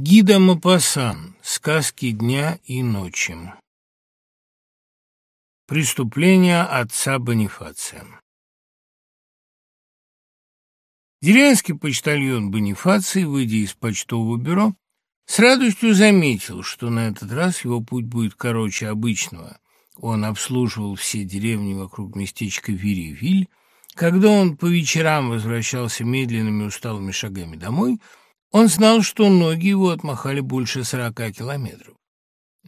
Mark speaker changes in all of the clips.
Speaker 1: Гида Мапасан. Сказки дня и ночи. Преступление отца Бонифация. Деревенский почтальон Бонифаций, выйдя из почтового бюро, с радостью заметил, что на этот раз его путь будет короче обычного. Он обслуживал все деревни вокруг местечка Виривиль. Когда он по вечерам возвращался медленными усталыми шагами домой – он знал, что ноги его отмахали больше сорока километров.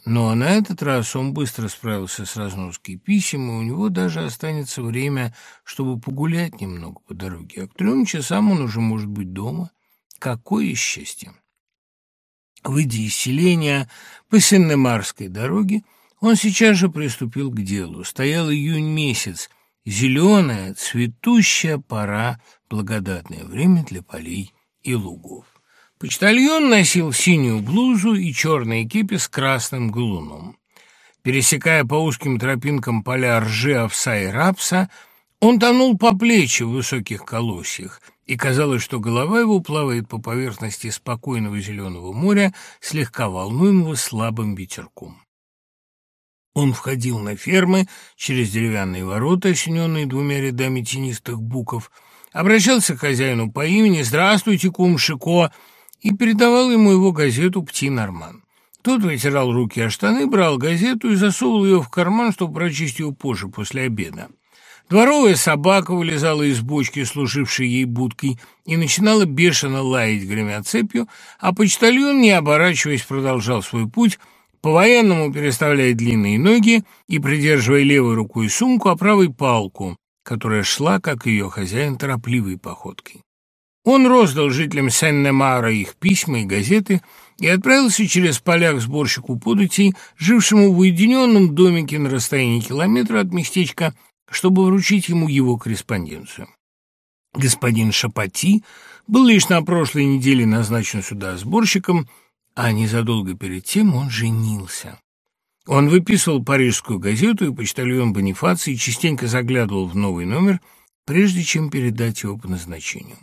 Speaker 1: Но на этот раз он быстро справился с разноской писем, и у него даже останется время, чтобы погулять немного по дороге. А к трем часам он уже может быть дома. Какое счастье! Выйдя из селения по Сеннемарской дороге, он сейчас же приступил к делу. Стоял июнь месяц, зеленая, цветущая пора, благодатное время для полей и лугов. Почтальон носил синюю блузу и черные кипи с красным галуном. Пересекая по узким тропинкам поля ржи, овса и рапса, он тонул по плечи в высоких колосьях, и казалось, что голова его плавает по поверхности спокойного зеленого моря, слегка волнуемого слабым ветерком. Он входил на фермы через деревянные ворота, осененные двумя рядами тенистых буков, обращался к хозяину по имени «Здравствуйте, кум Шико!» И передавал ему его газету «Пти Норман». Тот вытирал руки о штаны, брал газету и засовывал ее в карман, чтобы прочесть ее позже, после обеда. Дворовая собака вылезала из бочки, служившей ей будкой, и начинала бешено лаять, гремя цепью, а почтальон, не оборачиваясь, продолжал свой путь, по-военному переставляя длинные ноги и придерживая левой рукой сумку, а правой палку, которая шла, как ее хозяин, торопливой походкой. Он роздал жителям Сен-Немара их письма и газеты и отправился через поля к сборщику податей, жившему в уединенном домике на расстоянии километра от местечка, чтобы вручить ему его корреспонденцию. Господин Шапати был лишь на прошлой неделе назначен сюда сборщиком, а незадолго перед тем он женился. Он выписывал парижскую газету, и почтальон Бонифаций частенько заглядывал в новый номер, прежде чем передать его по назначению.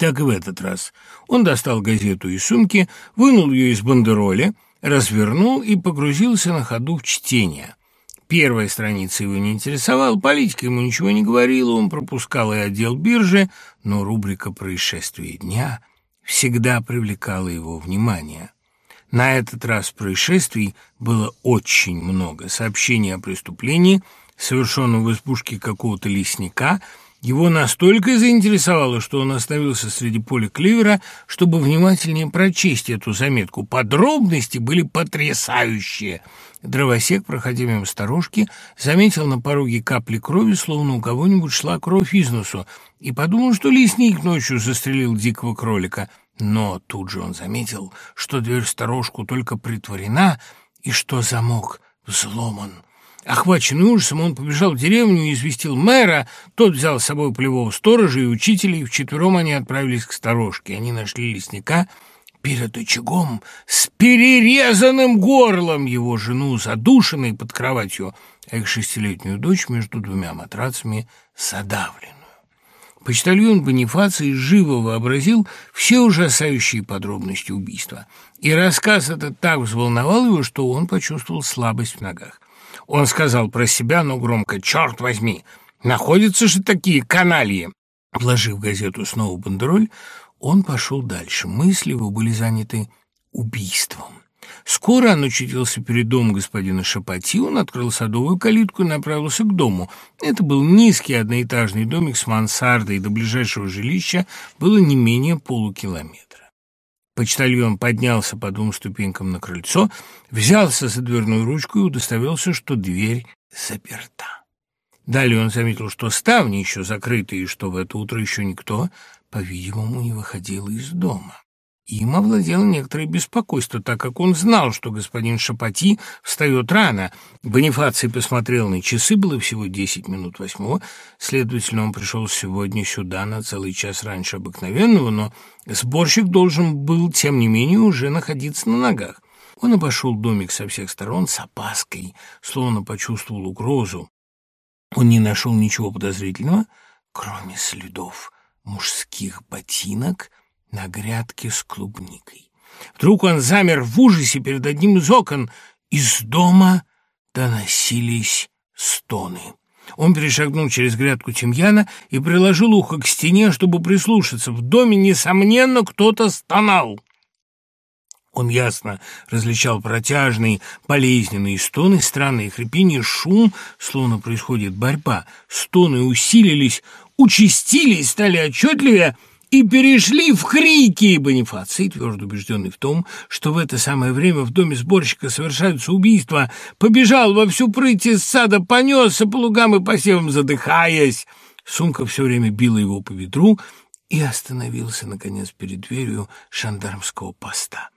Speaker 1: Так и в этот раз. Он достал газету из сумки, вынул ее из бандероли, развернул и погрузился на ходу в чтение. Первая страница его не интересовала, политика ему ничего не говорила, он пропускал и отдел биржи, но рубрика «Происшествия дня» всегда привлекала его внимание. На этот раз происшествий было очень много. Сообщений о преступлении, совершенном в избушке какого-то лесника – его настолько заинтересовало, что он остановился среди поля кливера, чтобы внимательнее прочесть эту заметку. Подробности были потрясающие. Дровосек, проходя мимо сторожки, заметил на пороге капли крови, словно у кого-нибудь шла кровь из носу, и подумал, что лесник ночью застрелил дикого кролика. Но тут же он заметил, что дверь в сторожку только притворена и что замок взломан. Охваченный ужасом, он побежал в деревню и известил мэра. Тот взял с собой полевого сторожа и учителя, и вчетвером они отправились к сторожке. Они нашли лесника перед очагом с перерезанным горлом, его жену задушенной под кроватью, а их шестилетнюю дочь между двумя матрацами задавленную. Почтальон Бонифаций живо вообразил все ужасающие подробности убийства, и рассказ этот так взволновал его, что он почувствовал слабость в ногах. Он сказал про себя, но громко, «Черт возьми, находятся же такие канальи!» Вложив газету снова бандероль, он пошел дальше. Мысли его были заняты убийством. Скоро он очутился перед домом господина Шапати, он открыл садовую калитку и направился к дому. Это был низкий одноэтажный домик с мансардой, и до ближайшего жилища было не менее полукилометра. Почтальон поднялся по двум ступенькам на крыльцо, взялся за дверную ручку и удостоверился, что дверь заперта. Далее он заметил, что ставни еще закрыты, и что в это утро еще никто, по-видимому, не выходил из дома. Им овладело некоторое беспокойство, так как он знал, что господин Шапати встает рано. Бонифаций посмотрел на часы, было всего десять минут восьмого, следовательно, он пришел сегодня сюда на целый час раньше обыкновенного, но сборщик должен был, тем не менее, уже находиться на ногах. Он обошел домик со всех сторон с опаской, словно почувствовал угрозу. Он не нашел ничего подозрительного, кроме следов мужских ботинок — на грядке с клубникой. Вдруг он замер в ужасе перед одним из окон. Из дома доносились стоны. Он перешагнул через грядку тимьяна и приложил ухо к стене, чтобы прислушаться. В доме, несомненно, кто-то стонал. Он ясно различал протяжные, болезненные стоны, странные хрипения, шум, словно происходит борьба. Стоны усилились, участились, стали отчетливее — и перешли в крики. Бонифаций, твердо убежденный в том, что в это самое время в доме сборщика совершаются убийства, побежал во всю прыть из сада, понесся по лугам и посевам, задыхаясь. Сумка все время била его по ведру и остановился, наконец, перед дверью шандармского поста.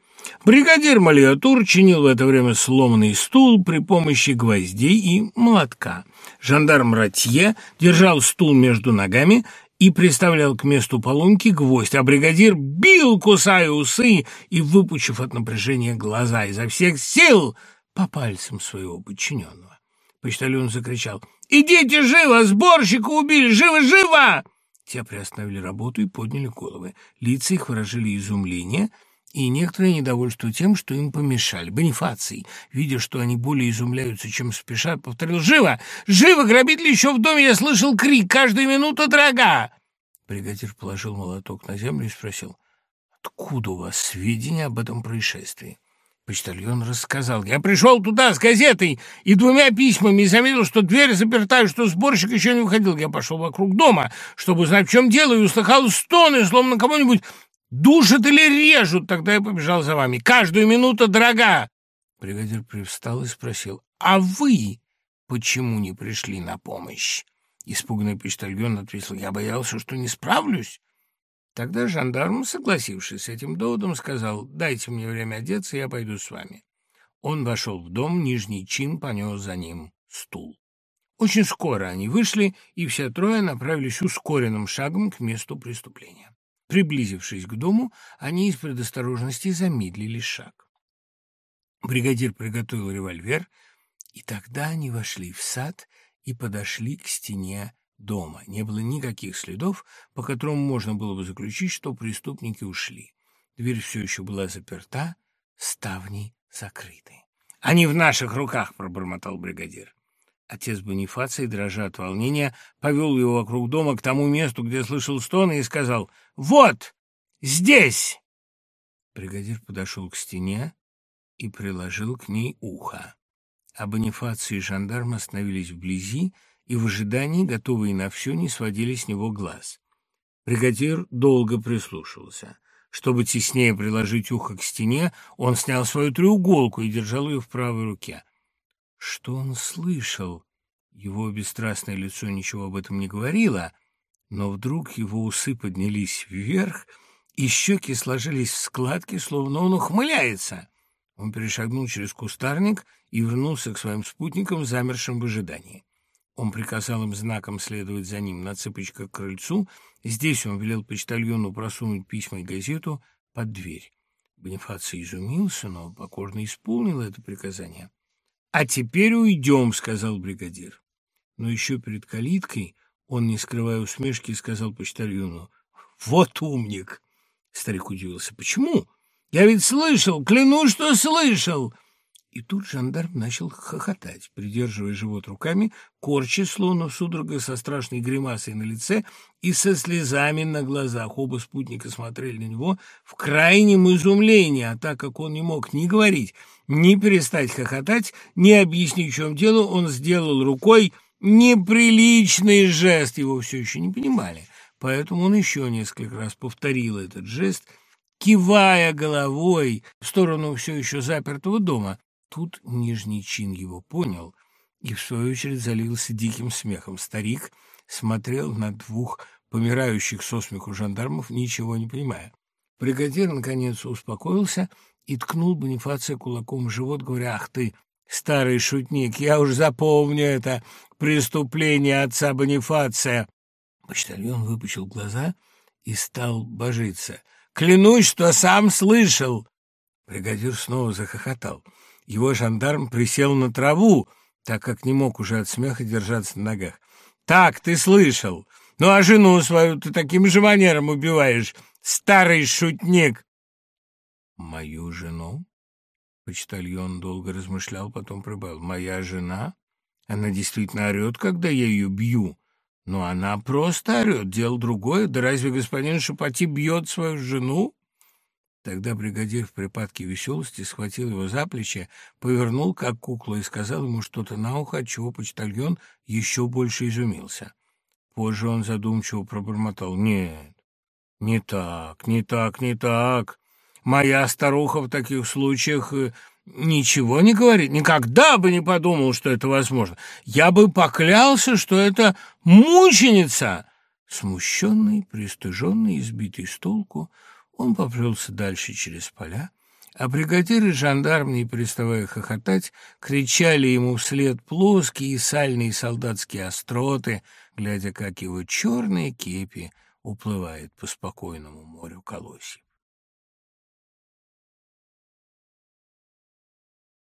Speaker 1: Бригадир Малиатур чинил в это время сломанный стул при помощи гвоздей и молотка. Жандарм Ратье держал стул между ногами и приставлял к месту поломки гвоздь, а бригадир бил, кусая усы и, выпучив от напряжения глаза изо всех сил по пальцам своего подчиненного. Почтальон закричал «Идите живо! Сборщика убили! Живо, живо!» Те приостановили работу и подняли головы. Лица их выражали изумление — и некоторое недовольство тем, что им помешали. Бонифаций, видя, что они более изумляются, чем спешат, повторил «Живо! Живо! Грабитель еще в доме! Я слышал крик! Каждая минута дорога!» Бригадир положил молоток на землю и спросил «Откуда у вас сведения об этом происшествии?» Почтальон рассказал. «Я пришел туда с газетой и двумя письмами и заметил, что дверь заперта, и что сборщик еще не выходил. Я пошел вокруг дома, чтобы узнать, в чем дело, и услыхал стоны, словно кого-нибудь Душат или режут, тогда я побежал за вами. Каждую минуту дорога. Бригадир привстал и спросил, а вы почему не пришли на помощь? Испуганный почтальон ответил, я боялся, что не справлюсь. Тогда жандарм, согласившись с этим доводом, сказал, дайте мне время одеться, я пойду с вами. Он вошел в дом, нижний чин понес за ним стул. Очень скоро они вышли, и все трое направились ускоренным шагом к месту преступления. Приблизившись к дому, они из предосторожности замедлили шаг. Бригадир приготовил револьвер, и тогда они вошли в сад и подошли к стене дома. Не было никаких следов, по которым можно было бы заключить, что преступники ушли. Дверь все еще была заперта, ставни закрыты. «Они в наших руках!» — пробормотал бригадир. Отец Бонифаций, дрожа от волнения, повел его вокруг дома к тому месту, где слышал стоны, и сказал «Вот! Здесь!» Бригадир подошел к стене и приложил к ней ухо. А Бонифаций и жандарм остановились вблизи и в ожидании, готовые на все, не сводили с него глаз. Бригадир долго прислушивался. Чтобы теснее приложить ухо к стене, он снял свою треуголку и держал ее в правой руке. Что он слышал? Его бесстрастное лицо ничего об этом не говорило, но вдруг его усы поднялись вверх, и щеки сложились в складки, словно он ухмыляется. Он перешагнул через кустарник и вернулся к своим спутникам, замершим в ожидании. Он приказал им знаком следовать за ним на цыпочках к крыльцу. Здесь он велел почтальону просунуть письма и газету под дверь. Бонифаций изумился, но покорно исполнил это приказание. «А теперь уйдем», — сказал бригадир. Но еще перед калиткой он, не скрывая усмешки, сказал почтальону. «Вот умник!» Старик удивился. «Почему? Я ведь слышал, клянусь, что слышал!» И тут жандарм начал хохотать, придерживая живот руками, корча, словно судорога со страшной гримасой на лице и со слезами на глазах. Оба спутника смотрели на него в крайнем изумлении, а так как он не мог ни говорить, ни перестать хохотать, ни объяснить, в чем дело, он сделал рукой неприличный жест. Его все еще не понимали, поэтому он еще несколько раз повторил этот жест, кивая головой в сторону все еще запертого дома. Тут нижний чин его понял и, в свою очередь, залился диким смехом. Старик смотрел на двух помирающих со смеху жандармов, ничего не понимая. Бригадир, наконец, успокоился и ткнул Бонифация кулаком в живот, говоря, «Ах ты, старый шутник, я уж запомню это преступление отца Бонифация!» Почтальон выпучил глаза и стал божиться. «Клянусь, что сам слышал!» Бригадир снова захохотал. Его жандарм присел на траву, так как не мог уже от смеха держаться на ногах. «Так, ты слышал! Ну а жену свою ты таким же манером убиваешь, старый шутник!» «Мою жену?» Почтальон долго размышлял, потом прибавил. «Моя жена? Она действительно орет, когда я ее бью. Но она просто орет, дело другое. Да разве господин Шапати бьет свою жену?» Тогда бригадир в припадке веселости схватил его за плечи, повернул, как кукла, и сказал ему что-то на ухо, отчего почтальон еще больше изумился. Позже он задумчиво пробормотал. «Нет, не так, не так, не так. Моя старуха в таких случаях э, ничего не говорит. Никогда бы не подумал, что это возможно. Я бы поклялся, что это мученица!» Смущенный, пристыженный, избитый с толку, он поплелся дальше через поля, а бригадиры жандарм, не переставая хохотать, кричали ему вслед плоские и сальные солдатские остроты, глядя, как его черные кепи уплывает по спокойному морю колосьев.